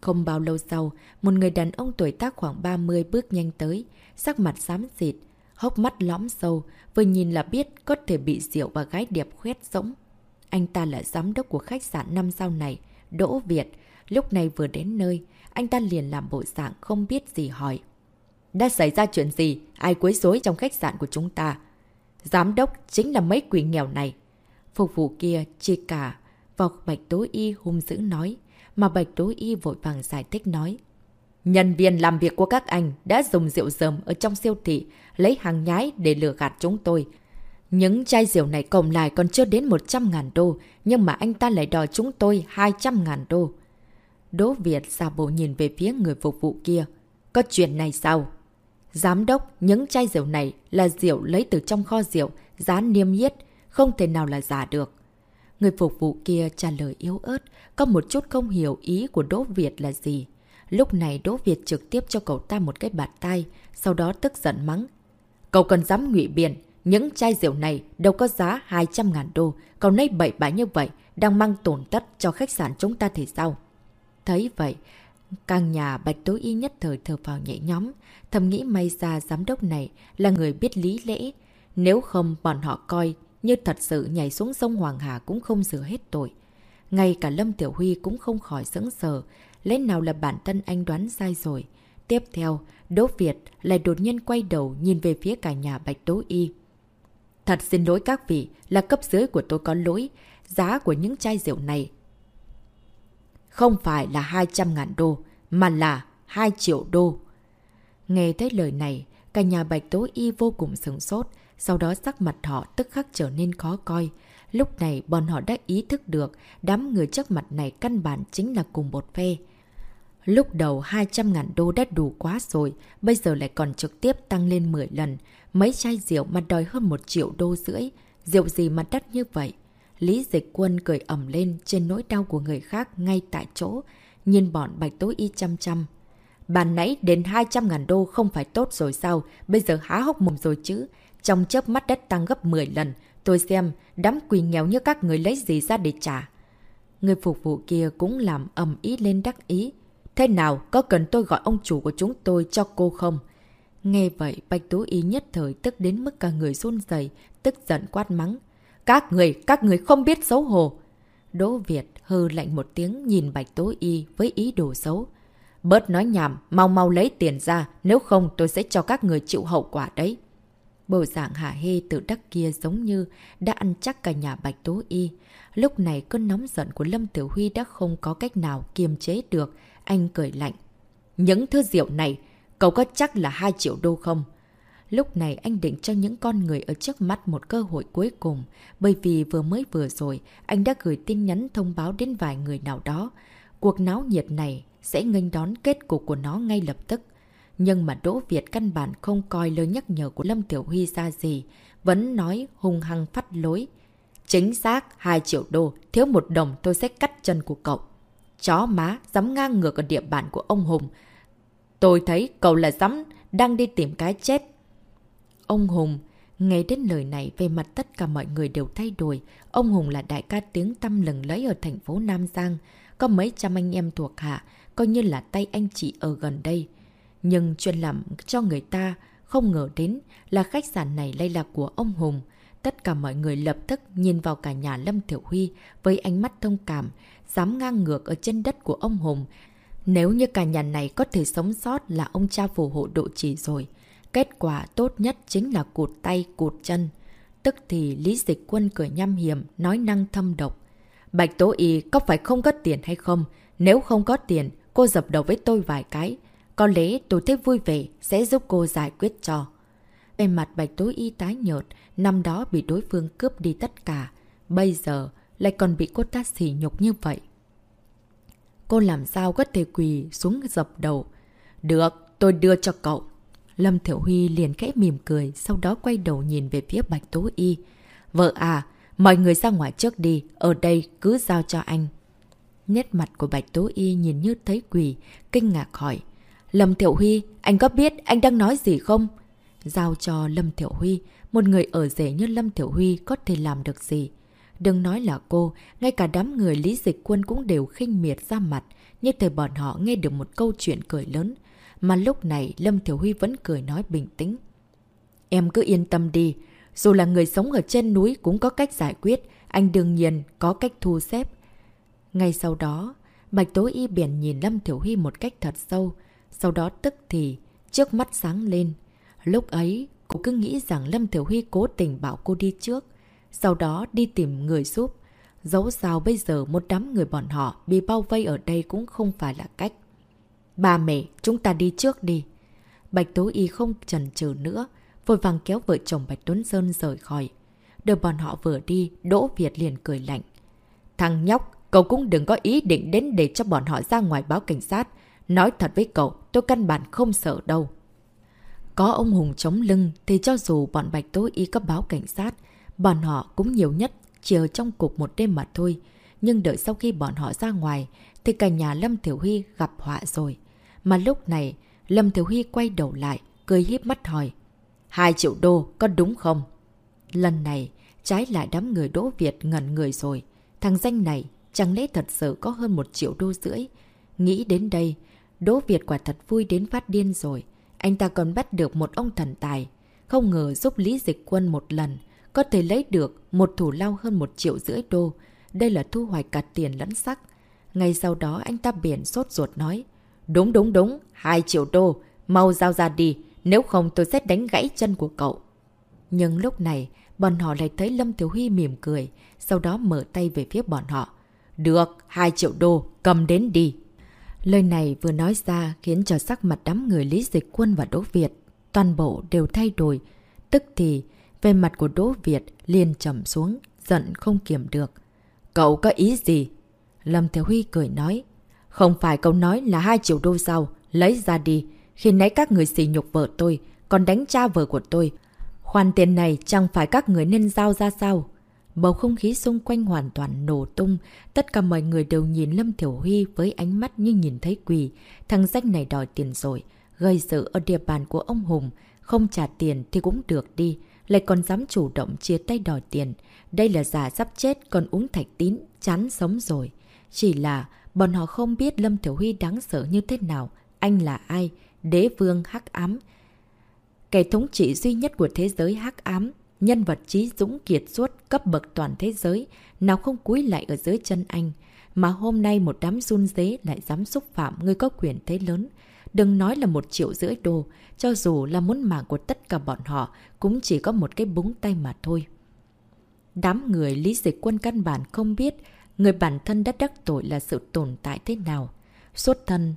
Không bao lâu sau, một người đàn ông tuổi tác khoảng 30 bước nhanh tới, sắc mặt xám xịt, hốc mắt lõm sâu, vừa nhìn là biết có thể bị rượu và gái điệp khuyết rỗng. Anh ta là giám đốc của khách sạn năm sau này, Đỗ Việt, lúc này vừa đến nơi, anh ta liền làm bộ dạng không biết gì hỏi. Đã xảy ra chuyện gì? Ai quấy rối trong khách sạn của chúng ta? Giám đốc chính là mấy quỷ nghèo này. Phục vụ kia chỉ cả vào Bạch Tố Y hung dữ nói, mà Bạch Tố Y vội vàng giải thích nói. Nhân viên làm việc của các anh đã dùng rượu dơm ở trong siêu thị, lấy hàng nhái để lừa gạt chúng tôi. Những chai rượu này cộng lại còn chưa đến 100.000 đô, nhưng mà anh ta lại đòi chúng tôi 200.000 đô. Đỗ Việt giả bộ nhìn về phía người phục vụ kia. Có chuyện này sao? Giám đốc, những chai rượu này là rượu lấy từ trong kho rượu, giá niêm yết, không thể nào là giả được. Người phục vụ kia trả lời yếu ớt, có một chút không hiểu ý của Đỗ Việt là gì. Lúc này Đỗ Việt trực tiếp cho cậu ta một cái bạt tay, sau đó tức giận mắng. Cậu còn dám ngụy biện, những chai rượu này đâu có giá 200 ngàn đô, cậu nấy bậy bạ như vậy, đang mang tổn tất cho khách sạn chúng ta thì sao? Thấy vậy, càng nhà bạch tối y nhất thời thở vào nhẹ nhóm, thầm nghĩ may ra giám đốc này là người biết lý lễ. Nếu không bọn họ coi như thật sự nhảy xuống sông Hoàng Hà cũng không rửa hết tội. Ngay cả Lâm Tiểu Huy cũng không khỏi sững sờ, lẽ nào là bản thân anh đoán sai rồi. Tiếp theo, Đỗ Việt lại đột nhiên quay đầu nhìn về phía cả nhà Bạch Tố Y. Thật xin lỗi các vị, là cấp dưới của tôi có lỗi. Giá của những chai rượu này không phải là 200 ngàn đô, mà là 2 triệu đô. Nghe thấy lời này, cả nhà Bạch Tố Y vô cùng sửng sốt, sau đó sắc mặt họ tức khắc trở nên khó coi. Lúc này bọn họ đã ý thức được đám người trước mặt này căn bản chính là cùng một phe. Lúc đầu 200 ngàn đô đã đủ quá rồi, bây giờ lại còn trực tiếp tăng lên 10 lần. Mấy chai rượu mà đòi hơn 1 triệu đô rưỡi. Rượu gì mà đắt như vậy? Lý Dịch Quân cười ẩm lên trên nỗi đau của người khác ngay tại chỗ, nhìn bọn bạch tối y chăm chăm. Bàn nãy đến 200 ngàn đô không phải tốt rồi sao, bây giờ há hốc mồm rồi chứ. Trong chớp mắt đất tăng gấp 10 lần, tôi xem đám quỳ nghèo như các người lấy gì ra để trả. Người phục vụ kia cũng làm ầm ý lên đắc ý. Thế nào, có cần tôi gọi ông chủ của chúng tôi cho cô không? Nghe vậy, Bạch Tú Y nhất thời tức đến mức cả người run dày, tức giận quát mắng. Các người, các người không biết xấu hổ. Đỗ Việt hư lạnh một tiếng nhìn Bạch Tố Y với ý đồ xấu. Bớt nói nhảm, mau mau lấy tiền ra, nếu không tôi sẽ cho các người chịu hậu quả đấy. Bộ dạng hạ hê tự đắc kia giống như đã ăn chắc cả nhà Bạch Tố Y. Lúc này cơn nóng giận của Lâm Tiểu Huy đã không có cách nào kiềm chế được. Anh cười lạnh. Những thứ rượu này, cậu có chắc là 2 triệu đô không? Lúc này anh định cho những con người ở trước mắt một cơ hội cuối cùng, bởi vì vừa mới vừa rồi, anh đã gửi tin nhắn thông báo đến vài người nào đó. Cuộc náo nhiệt này sẽ nghênh đón kết cục của nó ngay lập tức. Nhưng mà Đỗ Việt căn bản không coi lời nhắc nhở của Lâm Tiểu Huy ra gì, vẫn nói hung hăng phát lối. Chính xác, 2 triệu đô, thiếu một đồng tôi sẽ cắt chân của cậu. Chó má, dám ngang ngược ở địa bàn của ông Hùng. Tôi thấy cậu là dám đang đi tìm cái chết. Ông Hùng, nghe đến lời này về mặt tất cả mọi người đều thay đổi. Ông Hùng là đại ca tiếng tâm lừng lấy ở thành phố Nam Giang. Có mấy trăm anh em thuộc hạ, coi như là tay anh chị ở gần đây. Nhưng chuyện làm cho người ta không ngờ đến là khách sạn này lây là của ông Hùng. Tất cả mọi người lập tức nhìn vào cả nhà Lâm Thiểu Huy với ánh mắt thông cảm, dám ngang ngược ở chân đất của ông Hùng. Nếu như cả nhà này có thể sống sót là ông cha phù hộ độ chỉ rồi. Kết quả tốt nhất chính là cụt tay, cụt chân. Tức thì Lý Dịch Quân cười nhăm hiểm, nói năng thâm độc. Bạch Tố Y có phải không có tiền hay không? Nếu không có tiền, cô dập đầu với tôi vài cái. Có lẽ tôi thấy vui vẻ sẽ giúp cô giải quyết cho. bề mặt Bạch tối Y tái nhợt, năm đó bị đối phương cướp đi tất cả. Bây giờ lại còn bị cô ta xỉ nhục như vậy. Cô làm sao có thể quỳ xuống dập đầu? Được, tôi đưa cho cậu. Lâm Thiểu Huy liền khẽ mỉm cười, sau đó quay đầu nhìn về phía Bạch Tố Y. Vợ à, mọi người ra ngoài trước đi, ở đây cứ giao cho anh. Nét mặt của Bạch Tố Y nhìn như thấy quỷ, kinh ngạc hỏi. Lâm Thiểu Huy, anh có biết anh đang nói gì không? Giao cho Lâm Thiểu Huy, một người ở rể như Lâm Thiểu Huy có thể làm được gì? Đừng nói là cô, ngay cả đám người lý dịch quân cũng đều khinh miệt ra mặt, như thể bọn họ nghe được một câu chuyện cười lớn. Mà lúc này Lâm Thiểu Huy vẫn cười nói bình tĩnh. Em cứ yên tâm đi, dù là người sống ở trên núi cũng có cách giải quyết, anh đương nhiên có cách thu xếp. Ngay sau đó, Bạch Tố Y biển nhìn Lâm Thiểu Huy một cách thật sâu, sau đó tức thì trước mắt sáng lên. Lúc ấy, cô cứ nghĩ rằng Lâm Thiểu Huy cố tình bảo cô đi trước, sau đó đi tìm người giúp. Dẫu sao bây giờ một đám người bọn họ bị bao vây ở đây cũng không phải là cách. Ba mẹ, chúng ta đi trước đi. Bạch Tố Y không chần chừ nữa, vội vàng kéo vợ chồng Bạch Tuấn Sơn rời khỏi. Đợi bọn họ vừa đi, Đỗ Việt liền cười lạnh. Thằng nhóc, cậu cũng đừng có ý định đến để cho bọn họ ra ngoài báo cảnh sát. Nói thật với cậu, tôi căn bản không sợ đâu. Có ông Hùng chống lưng thì cho dù bọn Bạch Tố Y cấp báo cảnh sát, bọn họ cũng nhiều nhất chỉ ở trong cục một đêm mà thôi. Nhưng đợi sau khi bọn họ ra ngoài, thì cả nhà Lâm Thiểu Huy gặp họa rồi. Mà lúc này, Lâm Thiểu Huy quay đầu lại, cười hiếp mắt hỏi. Hai triệu đô, có đúng không? Lần này, trái lại đám người Đỗ Việt ngẩn người rồi. Thằng danh này, chẳng lẽ thật sự có hơn một triệu đô rưỡi? Nghĩ đến đây, Đỗ Việt quả thật vui đến phát điên rồi. Anh ta còn bắt được một ông thần tài. Không ngờ giúp Lý Dịch Quân một lần, có thể lấy được một thủ lao hơn một triệu rưỡi đô. Đây là thu hoạch cả tiền lẫn sắc. Ngay sau đó anh ta biển sốt ruột nói. Đúng đúng đúng, 2 triệu đô, mau giao ra đi, nếu không tôi sẽ đánh gãy chân của cậu. Nhưng lúc này, bọn họ lại thấy Lâm Thiếu Huy mỉm cười, sau đó mở tay về phía bọn họ. Được, 2 triệu đô, cầm đến đi. Lời này vừa nói ra khiến cho sắc mặt đám người Lý Dịch Quân và Đỗ Việt toàn bộ đều thay đổi. Tức thì, về mặt của Đỗ Việt liền trầm xuống, giận không kiểm được. Cậu có ý gì? Lâm Thiếu Huy cười nói. Không phải cậu nói là 2 triệu đô sao, lấy ra đi. Khi nãy các người xỉ nhục vợ tôi, còn đánh cha vợ của tôi. Khoản tiền này chẳng phải các người nên giao ra sao? Bầu không khí xung quanh hoàn toàn nổ tung. Tất cả mọi người đều nhìn Lâm Thiểu Huy với ánh mắt như nhìn thấy quỷ. Thằng danh này đòi tiền rồi. Gây sự ở địa bàn của ông Hùng. Không trả tiền thì cũng được đi. Lại còn dám chủ động chia tay đòi tiền. Đây là giả sắp chết, còn uống thạch tín. Chán sống rồi. Chỉ là bọn họ không biết Lâm Thiểu Huy đáng sợ như thế nào. Anh là ai? Đế vương hắc ám. Kẻ thống trị duy nhất của thế giới hắc ám nhân vật trí dũng kiệt xuất cấp bậc toàn thế giới, nào không cúi lại ở dưới chân anh. Mà hôm nay một đám run dế lại dám xúc phạm người có quyền thế lớn. Đừng nói là một triệu rưỡi đô, cho dù là muốn mạng của tất cả bọn họ, cũng chỉ có một cái búng tay mà thôi. Đám người lý dịch quân căn bản không biết người bản thân đã đắc tội là sự tồn tại thế nào. Xuất thân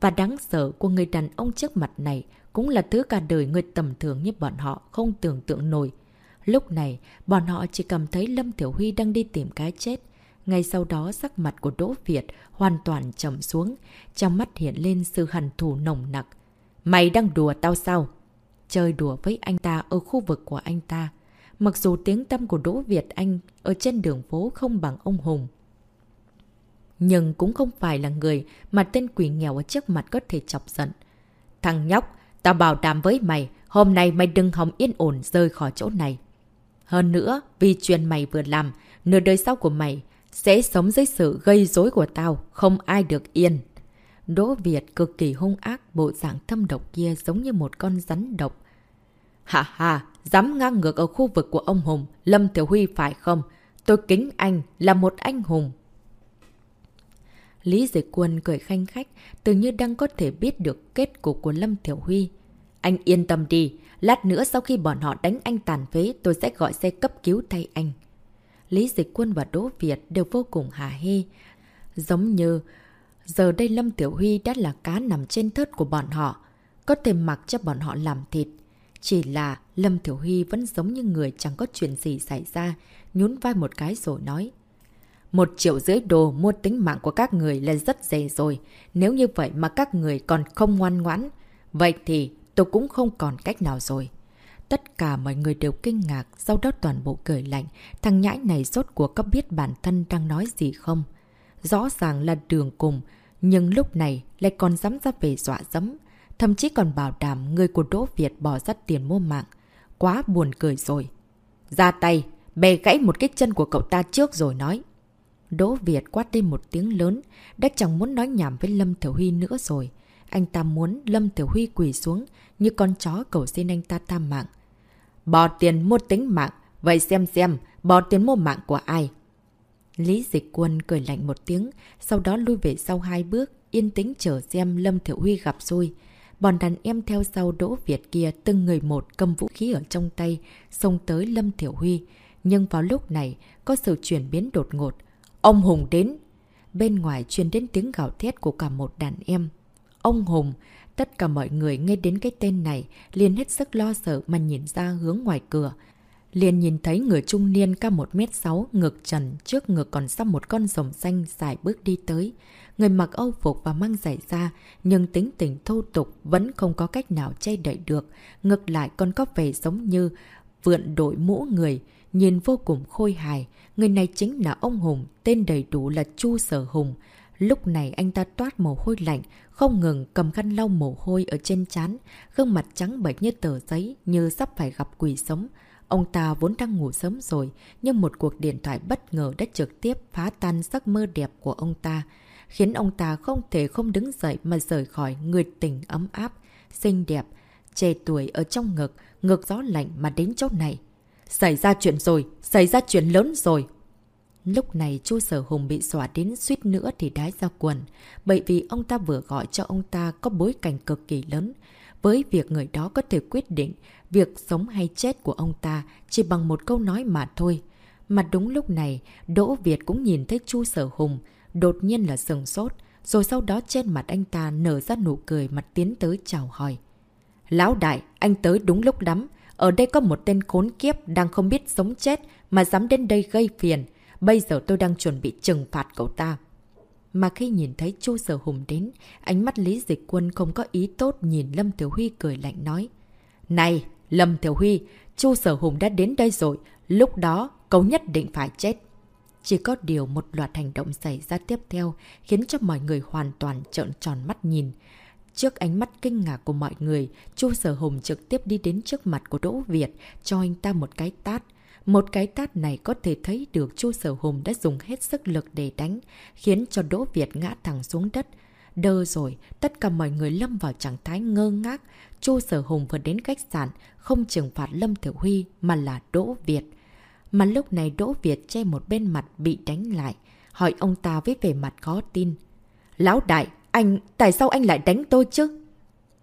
và đáng sợ của người đàn ông trước mặt này cũng là thứ cả đời người tầm thường như bọn họ không tưởng tượng nổi. Lúc này, bọn họ chỉ cảm thấy Lâm Tiểu Huy đang đi tìm cái chết. Ngay sau đó sắc mặt của Đỗ Việt hoàn toàn trầm xuống, trong mắt hiện lên sự hằn thù nồng nặc. Mày đang đùa tao sao? Chơi đùa với anh ta ở khu vực của anh ta. Mặc dù tiếng tâm của Đỗ Việt Anh ở trên đường phố không bằng ông Hùng. Nhưng cũng không phải là người mà tên quỷ nghèo ở trước mặt có thể chọc giận. Thằng nhóc, tao bảo đảm với mày, hôm nay mày đừng hòng yên ổn rơi khỏi chỗ này. Hơn nữa, vì chuyện mày vừa làm, nửa đời sau của mày sẽ sống dưới sự gây rối của tao, không ai được yên. Đỗ Việt cực kỳ hung ác, bộ dạng thâm độc kia giống như một con rắn độc. Hà hà, dám ngang ngược ở khu vực của ông Hùng, Lâm Tiểu Huy phải không? Tôi kính anh là một anh hùng. Lý Dịch Quân cười khanh khách, tự như đang có thể biết được kết cục của Lâm Tiểu Huy. Anh yên tâm đi, Lát nữa sau khi bọn họ đánh anh tàn phế, tôi sẽ gọi xe cấp cứu thay anh. Lý Dịch Quân và Đỗ Việt đều vô cùng hà hê. Giống như giờ đây Lâm Tiểu Huy đã là cá nằm trên thớt của bọn họ. Có thể mặc cho bọn họ làm thịt. Chỉ là Lâm Tiểu Huy vẫn giống như người chẳng có chuyện gì xảy ra, nhún vai một cái rồi nói. Một triệu rưỡi đồ mua tính mạng của các người là rất dày rồi. Nếu như vậy mà các người còn không ngoan ngoãn, vậy thì tôi cũng không còn cách nào rồi. Tất cả mọi người đều kinh ngạc, sau đó toàn bộ cười lạnh. Thằng nhãi này rốt cuộc có biết bản thân đang nói gì không? Rõ ràng là đường cùng, nhưng lúc này lại còn dám ra về dọa dẫm. Thậm chí còn bảo đảm người của Đỗ Việt bỏ ra tiền mua mạng. Quá buồn cười rồi. Ra tay, bè gãy một cái chân của cậu ta trước rồi nói. Đỗ Việt quát đi một tiếng lớn, đã chẳng muốn nói nhảm với Lâm Thiểu Huy nữa rồi. Anh ta muốn Lâm Tiểu Huy quỳ xuống như con chó cầu xin anh ta tha mạng. Bỏ tiền mua tính mạng, vậy xem xem, bỏ tiền mua mạng của ai? Lý Dịch Quân cười lạnh một tiếng, sau đó lui về sau hai bước, yên tĩnh chờ xem Lâm Thiểu Huy gặp xui. Bọn đàn em theo sau Đỗ Việt kia từng người một cầm vũ khí ở trong tay, xông tới Lâm Thiểu Huy. Nhưng vào lúc này, có sự chuyển biến đột ngột. Ông Hùng đến! Bên ngoài truyền đến tiếng gào thét của cả một đàn em. Ông Hùng, tất cả mọi người nghe đến cái tên này liền hết sức lo sợ mà nhìn ra hướng ngoài cửa. Liền nhìn thấy người trung niên cao 1m6 ngực trần trước ngực còn sắp một con rồng xanh dài bước đi tới. Người mặc âu phục và mang giày da nhưng tính tình thô tục vẫn không có cách nào che đậy được. Ngược lại còn có vẻ giống như vượn đội mũ người, nhìn vô cùng khôi hài. Người này chính là ông Hùng, tên đầy đủ là Chu Sở Hùng. Lúc này anh ta toát mồ hôi lạnh, không ngừng cầm khăn lau mồ hôi ở trên trán, gương mặt trắng bệch như tờ giấy, như sắp phải gặp quỷ sống. Ông ta vốn đang ngủ sớm rồi, nhưng một cuộc điện thoại bất ngờ đã trực tiếp phá tan giấc mơ đẹp của ông ta, khiến ông ta không thể không đứng dậy mà rời khỏi người tình ấm áp, xinh đẹp, trẻ tuổi ở trong ngực, ngực gió lạnh mà đến chỗ này. Xảy ra chuyện rồi, xảy ra chuyện lớn rồi. Lúc này chu sở hùng bị xòa đến suýt nữa thì đái ra quần, bởi vì ông ta vừa gọi cho ông ta có bối cảnh cực kỳ lớn. Với việc người đó có thể quyết định việc sống hay chết của ông ta chỉ bằng một câu nói mà thôi. Mà đúng lúc này, Đỗ Việt cũng nhìn thấy chu sở hùng, đột nhiên là sừng sốt, rồi sau đó trên mặt anh ta nở ra nụ cười mặt tiến tới chào hỏi. Lão đại, anh tới đúng lúc lắm. Ở đây có một tên khốn kiếp đang không biết sống chết mà dám đến đây gây phiền. Bây giờ tôi đang chuẩn bị trừng phạt cậu ta. Mà khi nhìn thấy Chu Sở Hùng đến, ánh mắt Lý Dịch Quân không có ý tốt nhìn Lâm Tiểu Huy cười lạnh nói. Này, Lâm Tiểu Huy, Chu Sở Hùng đã đến đây rồi, lúc đó cậu nhất định phải chết. Chỉ có điều một loạt hành động xảy ra tiếp theo khiến cho mọi người hoàn toàn trợn tròn mắt nhìn. Trước ánh mắt kinh ngạc của mọi người, Chu Sở Hùng trực tiếp đi đến trước mặt của Đỗ Việt, cho anh ta một cái tát. Một cái tát này có thể thấy được Chu Sở Hùng đã dùng hết sức lực để đánh, khiến cho Đỗ Việt ngã thẳng xuống đất. Đơ rồi, tất cả mọi người lâm vào trạng thái ngơ ngác. Chu Sở Hùng vừa đến khách sạn, không trừng phạt Lâm Thiểu Huy mà là Đỗ Việt. Mà lúc này Đỗ Việt che một bên mặt bị đánh lại, hỏi ông ta với vẻ mặt khó tin. Lão đại, anh, tại sao anh lại đánh tôi chứ?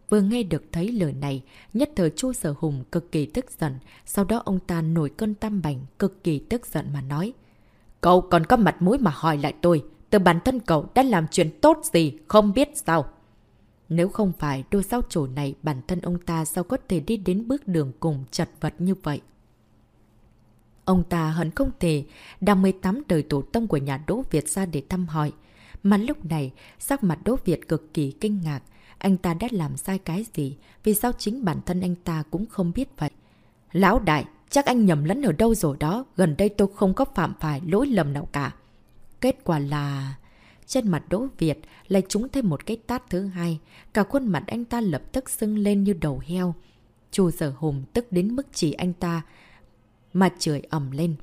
Vừa nghe được thấy lời này, nhất thời chu sở hùng cực kỳ tức giận, sau đó ông ta nổi cơn tam bành, cực kỳ tức giận mà nói. Cậu còn có mặt mũi mà hỏi lại tôi, từ bản thân cậu đã làm chuyện tốt gì, không biết sao? Nếu không phải đôi sao chủ này, bản thân ông ta sao có thể đi đến bước đường cùng chật vật như vậy? Ông ta hẳn không thể đang 18 đời tổ tông của nhà Đỗ Việt ra để thăm hỏi. Mà lúc này, sắc mặt Đỗ Việt cực kỳ kinh ngạc. Anh ta đã làm sai cái gì? Vì sao chính bản thân anh ta cũng không biết vậy? Lão đại, chắc anh nhầm lẫn ở đâu rồi đó. Gần đây tôi không có phạm phải lỗi lầm nào cả. Kết quả là... Trên mặt Đỗ Việt lại trúng thêm một cái tát thứ hai. Cả khuôn mặt anh ta lập tức sưng lên như đầu heo. Chu sở hùng tức đến mức chỉ anh ta mà chửi ẩm lên.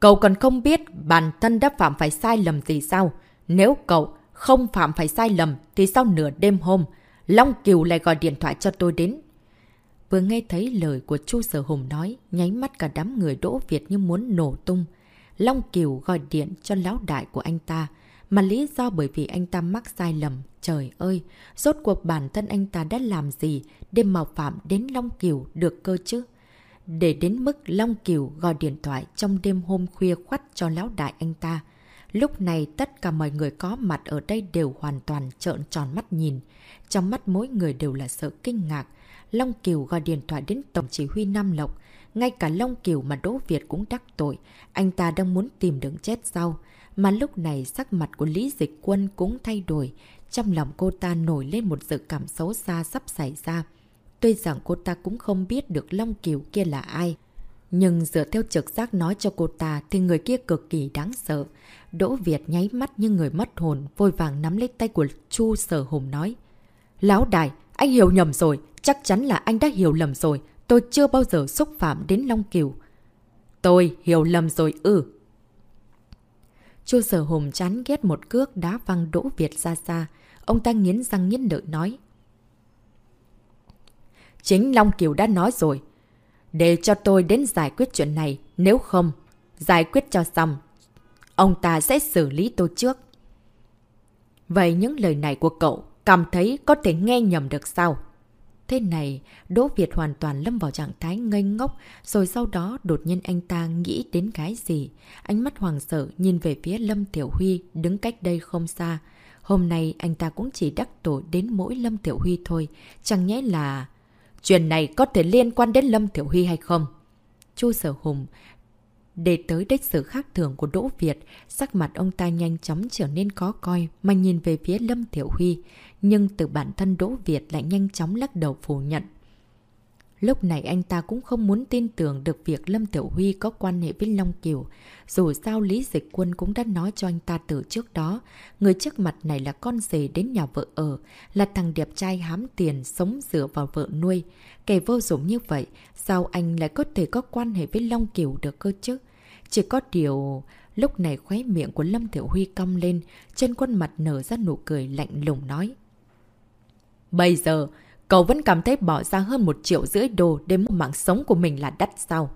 Cậu còn không biết bản thân đã phạm phải sai lầm gì sao? Nếu cậu không phạm phải sai lầm thì sau nửa đêm hôm, Long Kiều lại gọi điện thoại cho tôi đến. Vừa nghe thấy lời của Chu Sở Hùng nói, nháy mắt cả đám người Đỗ Việt như muốn nổ tung. Long Kiều gọi điện cho lão đại của anh ta, mà lý do bởi vì anh ta mắc sai lầm. Trời ơi, rốt cuộc bản thân anh ta đã làm gì để mạo phạm đến Long Kiều được cơ chứ? Để đến mức Long Kiều gọi điện thoại trong đêm hôm khuya khoắt cho lão đại anh ta. Lúc này tất cả mọi người có mặt ở đây đều hoàn toàn trợn tròn mắt nhìn. Trong mắt mỗi người đều là sợ kinh ngạc. Long Kiều gọi điện thoại đến Tổng chỉ huy Nam Lộc. Ngay cả Long Kiều mà Đỗ Việt cũng đắc tội. Anh ta đang muốn tìm đường chết sau. Mà lúc này sắc mặt của Lý Dịch Quân cũng thay đổi. Trong lòng cô ta nổi lên một sự cảm xấu xa sắp xảy ra. Tuy rằng cô ta cũng không biết được Long Kiều kia là ai. Nhưng dựa theo trực giác nói cho cô ta thì người kia cực kỳ đáng sợ. Đỗ Việt nháy mắt như người mất hồn, vội vàng nắm lấy tay của Chu Sở Hùng nói. Lão đại, anh hiểu nhầm rồi, chắc chắn là anh đã hiểu lầm rồi, tôi chưa bao giờ xúc phạm đến Long Kiều. Tôi hiểu lầm rồi ư. Chu Sở Hùng chán ghét một cước đá văng Đỗ Việt ra xa. Ông ta nghiến răng nghiến lợi nói. Chính Long Kiều đã nói rồi. Để cho tôi đến giải quyết chuyện này, nếu không, giải quyết cho xong, ông ta sẽ xử lý tôi trước. Vậy những lời này của cậu cảm thấy có thể nghe nhầm được sao? Thế này, Đỗ Việt hoàn toàn lâm vào trạng thái ngây ngốc, rồi sau đó đột nhiên anh ta nghĩ đến cái gì. Ánh mắt hoàng sợ nhìn về phía Lâm Tiểu Huy đứng cách đây không xa. Hôm nay anh ta cũng chỉ đắc tội đến mỗi Lâm Tiểu Huy thôi, chẳng nhẽ là... Chuyện này có thể liên quan đến Lâm Thiểu Huy hay không? Chu Sở Hùng để tới đích sự khác thường của Đỗ Việt, sắc mặt ông ta nhanh chóng trở nên khó coi mà nhìn về phía Lâm Thiểu Huy, nhưng từ bản thân Đỗ Việt lại nhanh chóng lắc đầu phủ nhận. Lúc này anh ta cũng không muốn tin tưởng được việc Lâm Tiểu Huy có quan hệ với Long Kiều. Dù sao Lý Dịch Quân cũng đã nói cho anh ta từ trước đó. Người trước mặt này là con rể đến nhà vợ ở, là thằng đẹp trai hám tiền, sống dựa vào vợ nuôi. Kẻ vô dụng như vậy, sao anh lại có thể có quan hệ với Long Kiều được cơ chứ? Chỉ có điều... Lúc này khóe miệng của Lâm Tiểu Huy cong lên, trên khuôn mặt nở ra nụ cười lạnh lùng nói. Bây giờ, cậu vẫn cảm thấy bỏ ra hơn một triệu rưỡi đô để mua mạng sống của mình là đắt sao?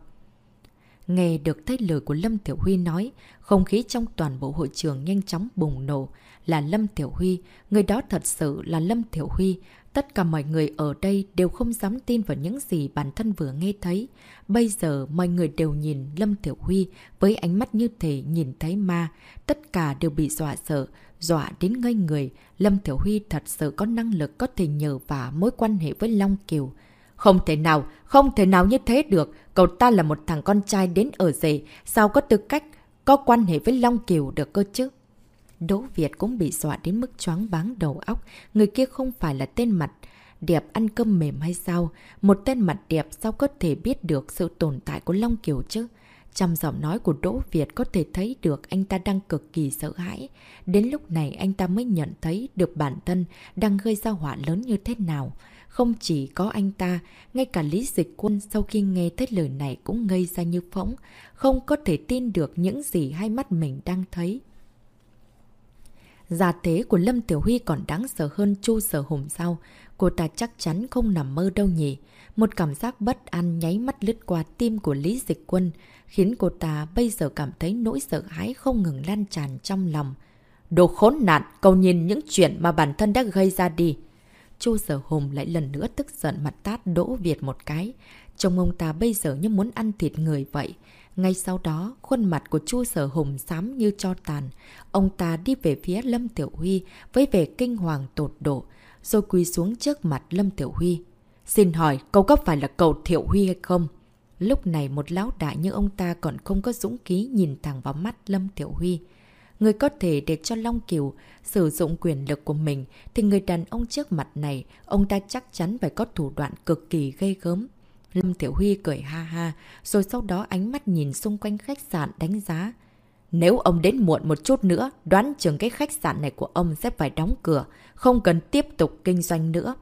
Nghe được thấy lời của Lâm Tiểu Huy nói, không khí trong toàn bộ hội trường nhanh chóng bùng nổ. Là Lâm Tiểu Huy, người đó thật sự là Lâm Tiểu Huy. Tất cả mọi người ở đây đều không dám tin vào những gì bản thân vừa nghe thấy. Bây giờ mọi người đều nhìn Lâm Tiểu Huy với ánh mắt như thể nhìn thấy ma. Tất cả đều bị dọa sợ, dọa đến ngây người. Lâm Tiểu Huy thật sự có năng lực có thể nhờ vả mối quan hệ với Long Kiều. Không thể nào, không thể nào như thế được. Cậu ta là một thằng con trai đến ở rể, sao có tư cách có quan hệ với Long Kiều được cơ chứ? Đỗ Việt cũng bị dọa đến mức choáng váng đầu óc. Người kia không phải là tên mặt đẹp ăn cơm mềm hay sao? Một tên mặt đẹp sao có thể biết được sự tồn tại của Long Kiều chứ? Trong giọng nói của Đỗ Việt có thể thấy được anh ta đang cực kỳ sợ hãi. Đến lúc này anh ta mới nhận thấy được bản thân đang gây ra họa lớn như thế nào. Không chỉ có anh ta, ngay cả Lý Dịch Quân sau khi nghe thấy lời này cũng ngây ra như phỗng, không có thể tin được những gì hai mắt mình đang thấy. Giả thế của Lâm Tiểu Huy còn đáng sợ hơn Chu Sở Hùng sao? Cô ta chắc chắn không nằm mơ đâu nhỉ. Một cảm giác bất an nháy mắt lướt qua tim của Lý Dịch Quân, khiến cô ta bây giờ cảm thấy nỗi sợ hãi không ngừng lan tràn trong lòng. Đồ khốn nạn, cậu nhìn những chuyện mà bản thân đã gây ra đi. Chu Sở Hùng lại lần nữa tức giận mặt tát Đỗ Việt một cái. Trông ông ta bây giờ như muốn ăn thịt người vậy. Ngay sau đó, khuôn mặt của Chu Sở Hùng xám như cho tàn. Ông ta đi về phía Lâm Tiểu Huy với vẻ kinh hoàng tột độ, rồi quỳ xuống trước mặt Lâm Tiểu Huy. Xin hỏi, cậu có phải là cậu Thiệu Huy hay không? Lúc này một lão đại như ông ta còn không có dũng ký nhìn thẳng vào mắt Lâm Tiểu Huy. Người có thể để cho Long Kiều sử dụng quyền lực của mình thì người đàn ông trước mặt này, ông ta chắc chắn phải có thủ đoạn cực kỳ gây gớm. Lâm Tiểu Huy cười ha ha, rồi sau đó ánh mắt nhìn xung quanh khách sạn đánh giá. Nếu ông đến muộn một chút nữa, đoán chừng cái khách sạn này của ông sẽ phải đóng cửa, không cần tiếp tục kinh doanh nữa.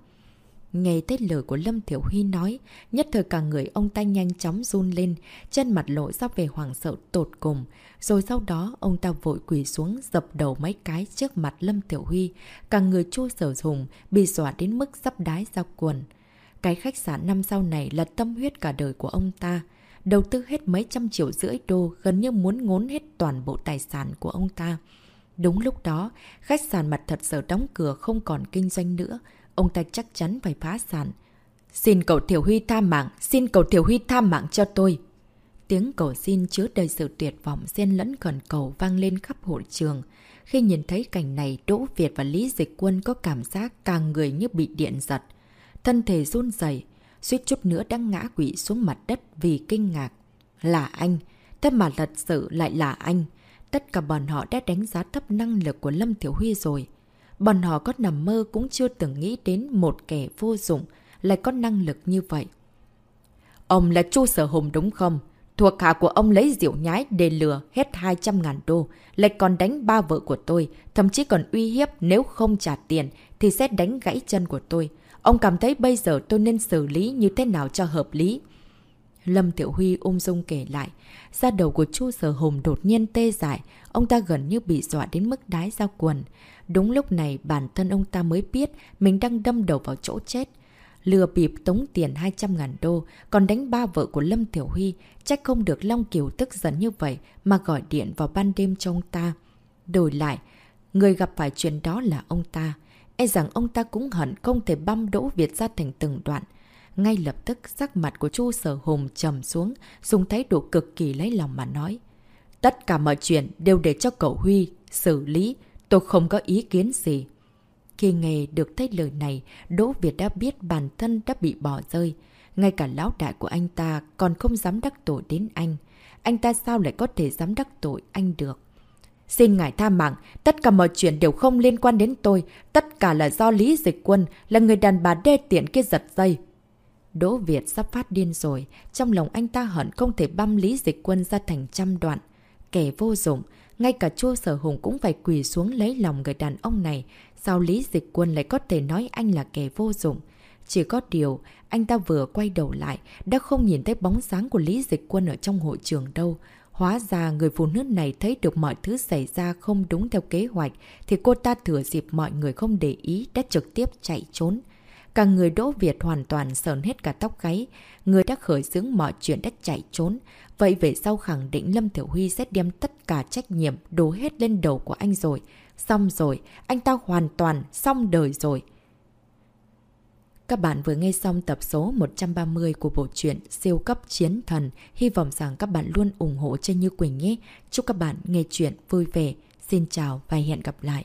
Nghe tới lời của Lâm Thiểu Huy nói, nhất thời cả người ông ta nhanh chóng run lên, chân mặt lộ ra về hoàng sợ tột cùng. Rồi sau đó, ông ta vội quỳ xuống dập đầu mấy cái trước mặt Lâm Tiểu Huy. Cả người chua sở dùng, bị dọa đến mức sắp đái ra quần. Cái khách sạn năm sau này là tâm huyết cả đời của ông ta. Đầu tư hết mấy trăm triệu rưỡi đô, gần như muốn ngốn hết toàn bộ tài sản của ông ta. Đúng lúc đó, khách sạn mặt thật sở đóng cửa không còn kinh doanh nữa ông ta chắc chắn phải phá sản. Xin cậu Thiểu Huy tha mạng, xin cậu Thiểu Huy tha mạng cho tôi. Tiếng cầu xin chứa đầy sự tuyệt vọng xen lẫn gần cầu vang lên khắp hội trường. Khi nhìn thấy cảnh này, Đỗ Việt và Lý Dịch Quân có cảm giác càng người như bị điện giật. Thân thể run dày, suýt chút nữa đang ngã quỵ xuống mặt đất vì kinh ngạc. Là anh, thế mà thật sự lại là anh. Tất cả bọn họ đã đánh giá thấp năng lực của Lâm Thiểu Huy rồi. Bọn họ có nằm mơ cũng chưa từng nghĩ đến một kẻ vô dụng lại có năng lực như vậy. Ông là Chu Sở Hùng đúng không? Thuộc hạ của ông lấy rượu nhái để lừa hết 200 ngàn đô, lại còn đánh ba vợ của tôi, thậm chí còn uy hiếp nếu không trả tiền thì sẽ đánh gãy chân của tôi. Ông cảm thấy bây giờ tôi nên xử lý như thế nào cho hợp lý? Lâm Tiểu Huy ung dung kể lại, da đầu của Chu Sở Hùng đột nhiên tê dại, ông ta gần như bị dọa đến mức đái ra quần. Đúng lúc này bản thân ông ta mới biết mình đang đâm đầu vào chỗ chết. Lừa bịp tống tiền 200 ngàn đô, còn đánh ba vợ của Lâm Tiểu Huy, chắc không được Long Kiều tức giận như vậy mà gọi điện vào ban đêm cho ông ta. Đổi lại, người gặp phải chuyện đó là ông ta. E rằng ông ta cũng hận không thể băm Đỗ Việt ra thành từng đoạn. Ngay lập tức sắc mặt của Chu Sở Hùng trầm xuống, dùng thái độ cực kỳ lấy lòng mà nói. Tất cả mọi chuyện đều để cho cậu Huy xử lý, tôi không có ý kiến gì. Khi nghe được thấy lời này, Đỗ Việt đã biết bản thân đã bị bỏ rơi. Ngay cả lão đại của anh ta còn không dám đắc tội đến anh. Anh ta sao lại có thể dám đắc tội anh được? Xin ngài tha mạng, tất cả mọi chuyện đều không liên quan đến tôi. Tất cả là do Lý Dịch Quân, là người đàn bà đê tiện kia giật dây. Đỗ Việt sắp phát điên rồi. Trong lòng anh ta hận không thể băm Lý Dịch Quân ra thành trăm đoạn. Kẻ vô dụng. Ngay cả chua sở hùng cũng phải quỳ xuống lấy lòng người đàn ông này. Sao Lý Dịch Quân lại có thể nói anh là kẻ vô dụng? Chỉ có điều, anh ta vừa quay đầu lại, đã không nhìn thấy bóng sáng của Lý Dịch Quân ở trong hội trường đâu. Hóa ra người phụ nữ này thấy được mọi thứ xảy ra không đúng theo kế hoạch, thì cô ta thừa dịp mọi người không để ý đã trực tiếp chạy trốn. Cả người Đỗ Việt hoàn toàn sờn hết cả tóc gáy, người đã khởi xướng mọi chuyện đã chạy trốn. Vậy về sau khẳng định Lâm Thiểu Huy sẽ đem tất cả trách nhiệm đổ hết lên đầu của anh rồi. Xong rồi, anh ta hoàn toàn xong đời rồi. Các bạn vừa nghe xong tập số 130 của bộ truyện Siêu cấp chiến thần. Hy vọng rằng các bạn luôn ủng hộ cho Như Quỳnh nhé. Chúc các bạn nghe chuyện vui vẻ. Xin chào và hẹn gặp lại.